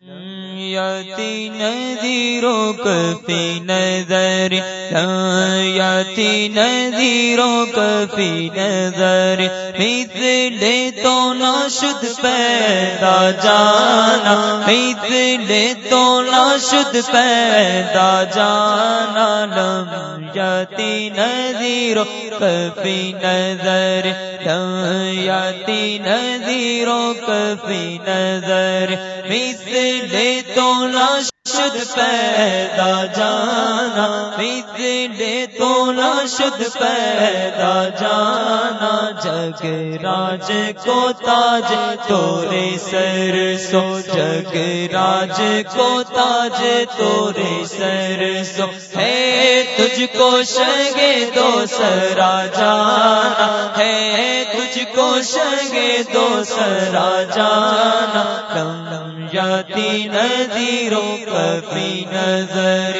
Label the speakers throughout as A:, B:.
A: Mm. یاتی نذیروں کفی نظر یاتی نذیروں کفی نظر۔ مثل تو ناشد پیدا جانا مثل تو ناشد پیدا جانا۔ لم یاتی نذیروں کفی نظر یاتی نذیروں کفی نظر۔ مثل تو شد پیدا جانا مثل تو شد پیدا جانا، جگ راج کو تاج، تورے سر سو، جگ راج کو تاج، تورے سر سو۔ ہے تجھ کو شگے دو سرا جانا، ہے تجھ کو شگے دو سرا جانا۔ یاتی نذیروں کفی نظر۔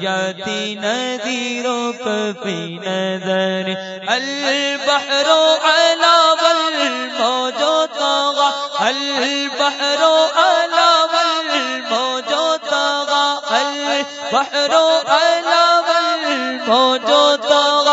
A: یاتی نذیروں کفی نظر۔ البحر علا والموجو طغى البحر علا والموجو طغى البحر علا والموجو طغى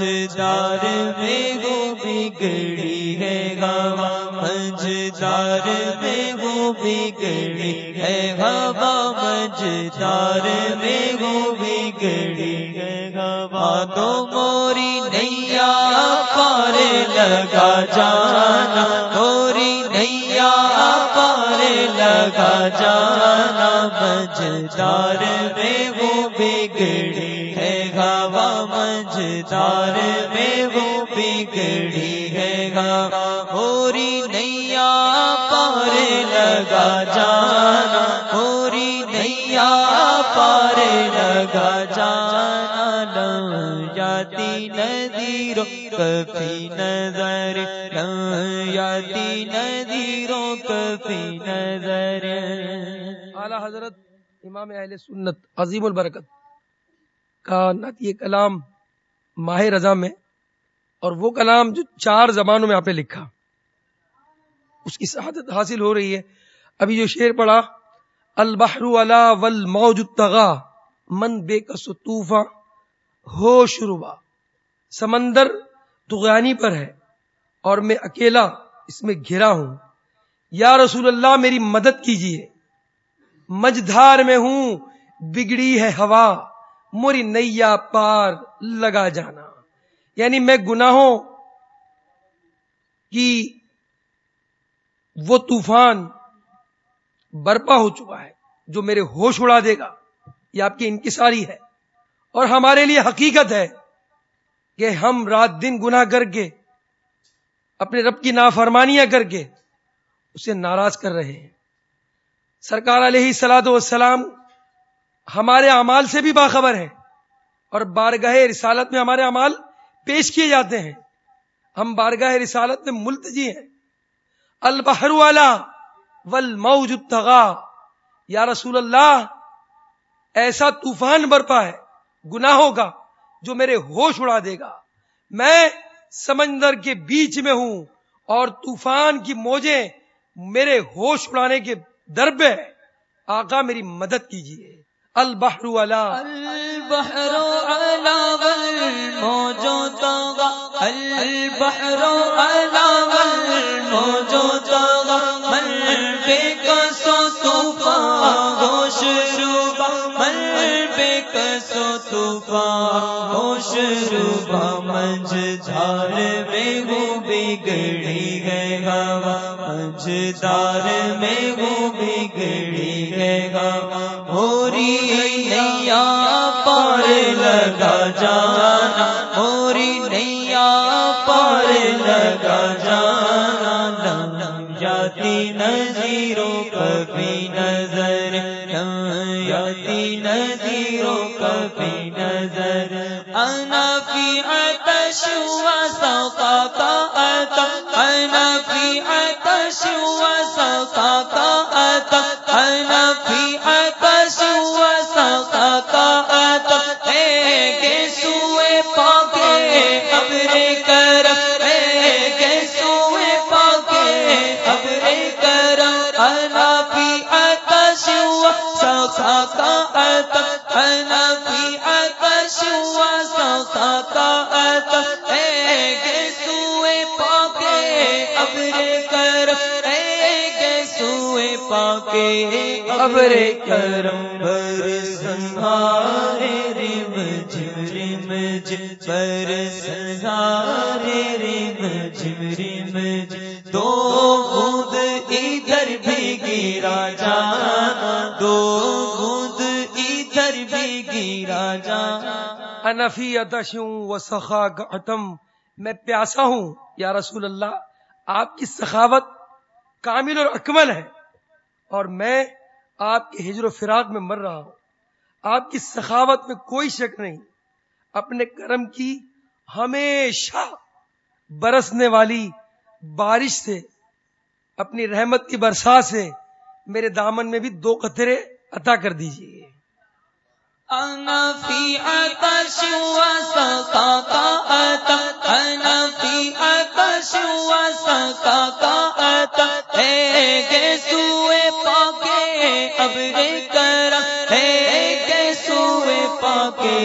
A: مجدار میں گو بگڑی ہے گوا مجدار میں گو بگڑی ہے گوا مجدار میں گو بگڑی ہے گوا تو موری نیا پار لگا جانا، موری نیا پار لگا جانا۔ مجدار میں وہ بگڑی مجدار میں وہ بگڑی ہے گوا موری نیا پار لگا جانا۔ موری نیا پار لگا جانا۔ جاتی ندیروں کفی نظر۔ یاتی ندیروں کفی نظر۔
B: اعلی حضرت امام اہل سنت عظیم البرکت کا نتی کلام ماہ رضا میں اور وہ کلام جو چار زبانوں میں آپ نے لکھا، اس کی شہادت حاصل ہو رہی ہے۔ ابھی جو شعر پڑا البحر والا ول موج تغا من بے کس طوفا ہو شروع سمندر دغانی پر ہے اور میں اکیلا اس میں گھرا ہوں۔ یا رسول اللہ، میری مدد کیجیے۔ مجدھار میں ہوں، بگڑی ہے ہوا۔ موری نیا پار لگا جانا۔ یعنی میں گناہوں کی وہ طوفان برپا ہو چکا ہے جو میرے ہوش اڑا دے گا۔ یہ آپ کی انکساری ہے۔ اور ہمارے لیے حقیقت ہے کہ ہم رات دن گناہ کر کے، اپنے رب کی نافرمانیاں کر کے، اسے ناراض کر رہے ہیں۔ سرکار علیہ سلاد والسلام ہمارے اعمال سے بھی باخبر ہے اور بارگاہ رسالت میں ہمارے اعمال پیش کیے جاتے ہیں۔ ہم بارگاہ رسالت میں ملتجی ہیں۔ البحر والا ول یا رسول اللہ، ایسا طوفان برپا ہے گناہوں کا جو میرے ہوش اڑا دے گا۔ میں سمندر کے بیچ میں ہوں اور طوفان کی موجیں میرے ہوش اڑانے کے دربے ہے آقا میری مدد کیجیے۔ البحر والا
A: البحر علا والموجو طغى البحر علا والموجو طغى من بك طوفان، ہوش روبا من بك طوفان، ہوش روبا منج دھار میں وہ بگڑی گئے گا منج دار میں وہ بگڑی گئے گا ابرے کرم اے سوئے پاکے ابرے کرم پر سنارے رم جم پر سنارے رم جم دو بند ادھر بھی گرا جانا، دو بند ادھر بھی گرا جانا۔
B: انفی ادشوں و سخا گتم میں پیاسا ہوں یا رسول اللہ آپ کی سخاوت کامل اور اکمل ہے اور میں آپ کے ہجر و فراق میں مر رہا ہوں۔ آپ کی سخاوت میں کوئی شک نہیں۔ اپنے کرم کی ہمیشہ برسنے والی بارش سے، اپنی رحمت کی برسات سے میرے دامن میں بھی دو قطرے عطا کر دیجیے
A: انفی آتش و کا آتش سکا کا عطا اے گے سوئے پاکے اب رے کرم اے گے سوئے پاکے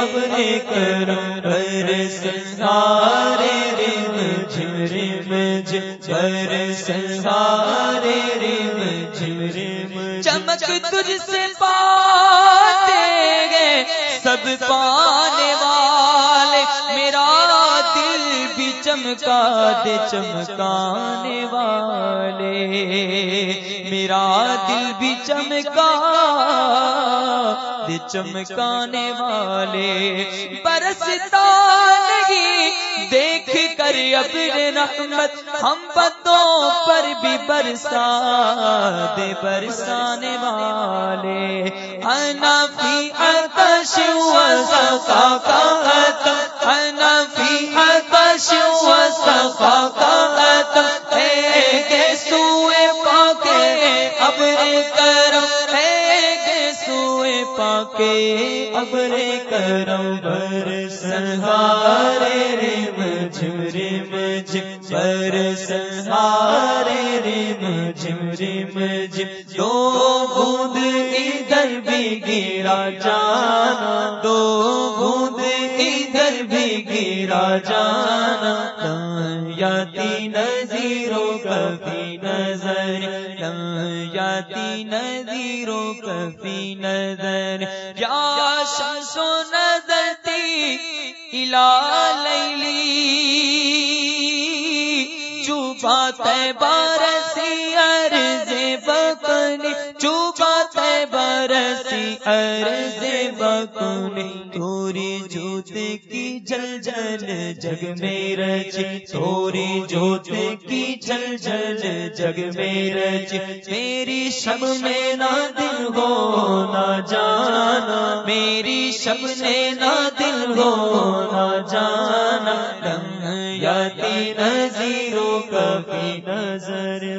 A: اب رے کرم بر سنسارے رم جم رم بر سنسارے رم جم رم چمک تجھ سے پاتے گے سب پانے والے چمکا دے چمکانے والے۔ میرا دل بھی چمکا دے چمکانے والے۔ برستا نہیں، دیکھ کر اپنے رحمت ہم بندوں پر بھی برسا دے برسانے والے۔ انفی اتش و سفا کا ابرے کرم بر سہارے رے مجھے رم جم بر سہارے رے جم رم جم دو بوند ادھر بھی گرا جانا، دو بوند ادھر بھی گرا جانا۔ رو کبھی نظر، یا شمس ندتی ندرتی لیلی۔ چوبا بارسی عرض بکنی چوبا برسی عرض بکنی تو جل جل جگ میں رچ توری جوت کی جل جل جگ میں رچ۔ میری شب میں نہ دل ہو، نہ جانا۔ میری شب نے نہ دل ہو، نہ جانا۔ یاتی نظیروں کبھی نظر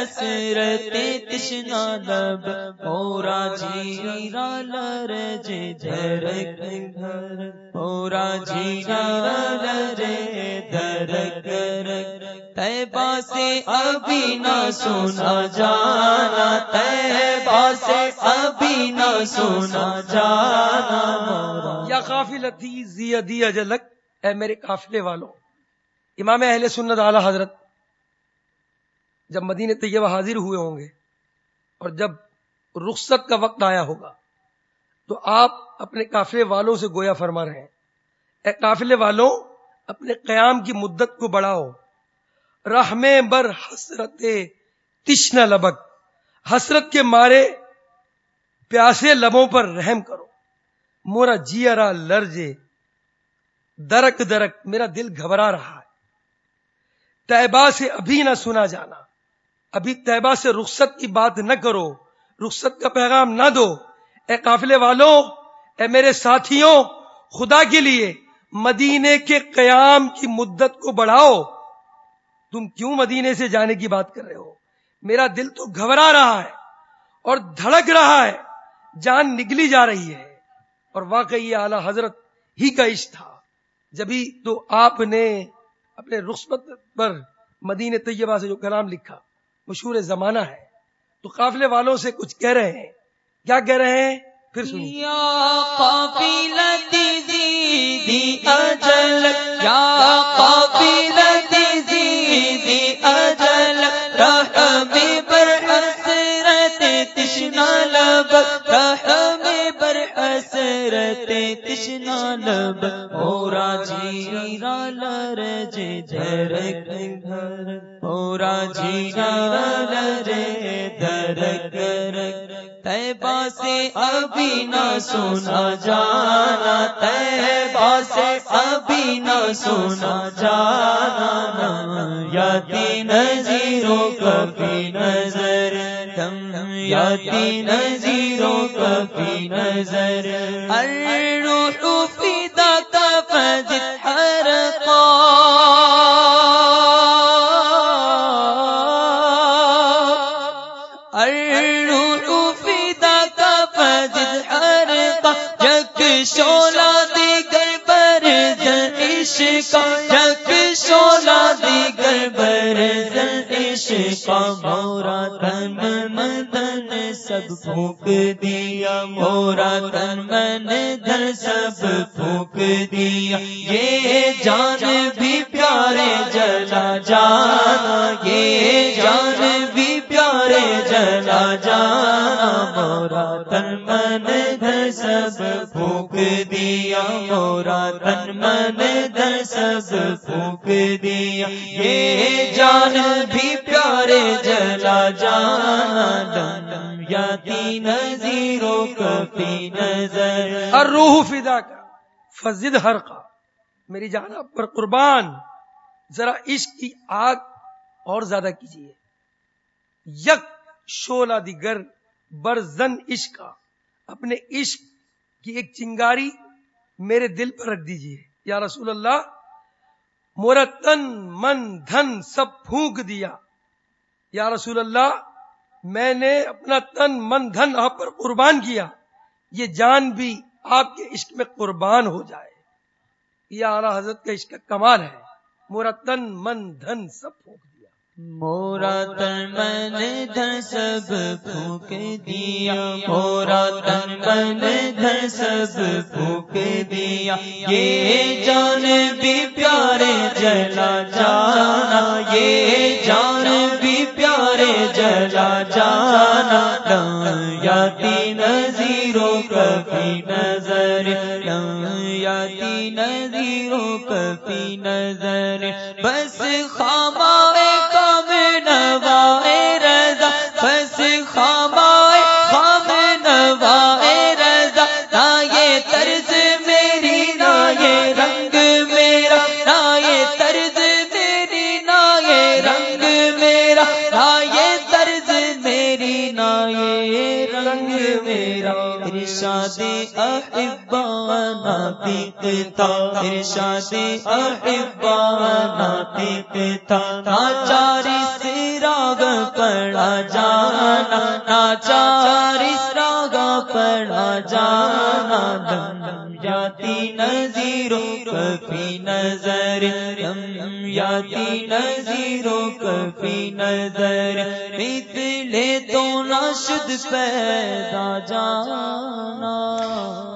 A: حسرت تشنا لب مورا جیرا لرج جھرک گھر مورا جیرا لرج درک تیبا سے ابھی نہ سونا جانا تیبا سے ابھی نہ سونا جانا۔
B: یا قافلتی زیدی اجلک، اے میرے قافلے والوں امام اہل سنت اعلی حضرت جب مدینہ طیبہ حاضر ہوئے ہوں گے اور جب رخصت کا وقت آیا ہوگا، تو آپ اپنے قافلے والوں سے گویا فرما رہے ہیں، اے قافلے والوں، اپنے قیام کی مدت کو بڑھاؤ۔ رحم بر حسرت تشن لبک، حسرت کے مارے پیاسے لبوں پر رحم کرو۔ مورا جیرا لرجے درک درک، میرا دل گھبرا رہا ہے۔ طیبہ سے ابھی نہ سنا جانا۔ ابھی طیبہ سے رخصت کی بات نہ کرو، رخصت کا پیغام نہ دو۔ اے قافلے والوں، اے میرے ساتھیوں، خدا کے لیے مدینے کے قیام کی مدت کو بڑھاؤ۔ تم کیوں مدینے سے جانے کی بات کر رہے ہو؟ میرا دل تو گھبرا رہا ہے اور دھڑک رہا ہے۔ جان نکلی جا رہی ہے۔ اور واقعی یہ اعلی حضرت ہی کا عشق تھا۔ جبھی تو آپ نے اپنے رخصت پر مدینہ طیبہ سے جو کلام لکھا۔ مشہور زمانہ ہے۔ تو قافلے والوں سے کچھ کہہ رہے ہیں۔ کیا کہہ رہے ہیں؟ پھر
A: سنیے۔ اجل، یا قافلتی حسرت تشنا لب، رحم بر حسرت تشنا لب اورا جی را لرج جھرک گھر اورا جی را لرج درک رک تیبا سے ابھی نہ سونا جانا تیبا سے ابھی نہ سونا جانا یادی نظیروں کبھی نظر تم نظیروں کبھی نظر۔ الروح فیدہ تفجد حرقا پھونک دیا، مورا تن من دھن سب پھونک دیا۔ یہ جان بھی پیارے جلا جانا یہ جان بھی پیارے جلا جانا مورا تن من دھن سب پھونک دیا، مورا تن من دھن سب پھونک دیا۔ یہ جان بھی پیارے جلا جانا یاتی نظیروں کفی نظر۔
B: اور روح فدا کا فضد ہر کا میری جان پر قربان۔ ذرا عشق کی آگ اور زیادہ کیجیے۔ یک شولہ دیگر برزن عشق کا۔ اپنے عشق کی ایک چنگاری میرے دل پر رکھ دیجیے۔ یا رسول اللہ مورا تن من دھن سب پھونک دیا۔ یا رسول اللہ میں نے اپنا تن من دھن آپ پر قربان کیا، یہ جان بھی آپ کے عشق میں قربان ہو جائے۔ یہ اعلی حضرت کا عشق کمال ہے۔ مورا تن من دھن سب پھونک دیا۔
A: مورا تن من دھن سب پھونک دیا۔ مورا تن من دھن سب پھونک دیا۔ یہ جان بھی پیارے جلا جانا، یہ جان بھی پیارے جلا جانا یاتی نظیروں کبھی نظر یاتی نظیروں کبھی نظر ناطقتا ارشاد احبا ناطقتا ناچاری سراغ پڑا جانا، ناچاری سراغ پڑا جانا، دم یاتی نظیروں کبھی نظر، دم یاتی نظیروں کبھی نظر مثلے تو نشد پیدا جانا۔